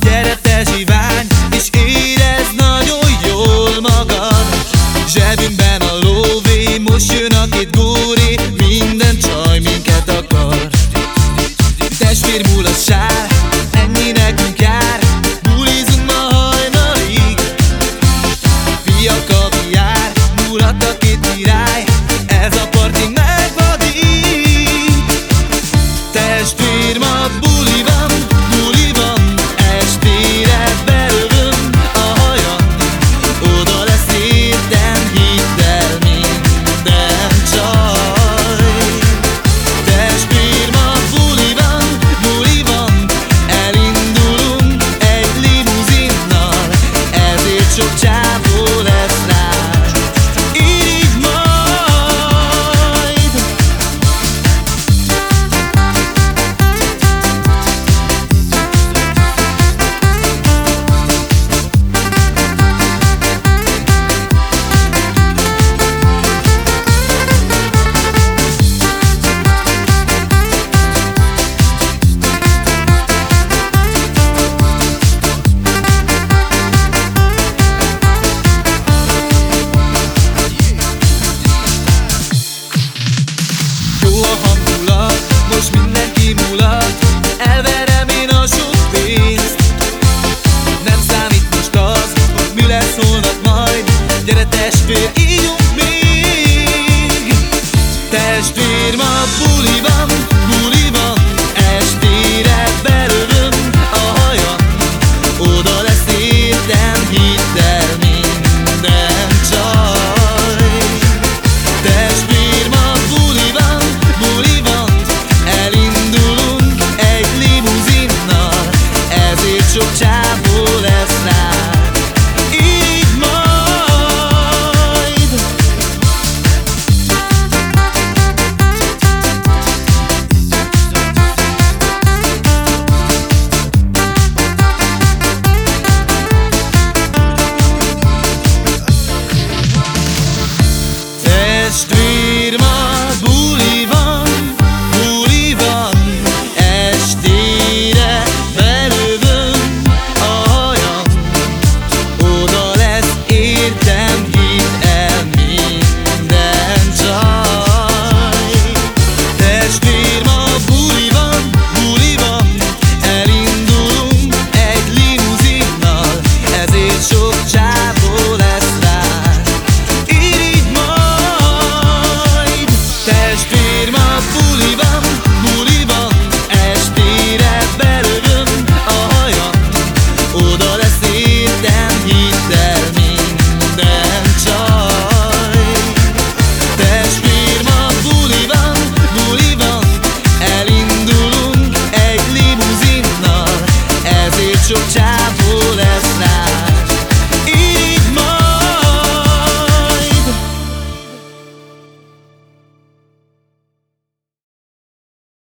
dead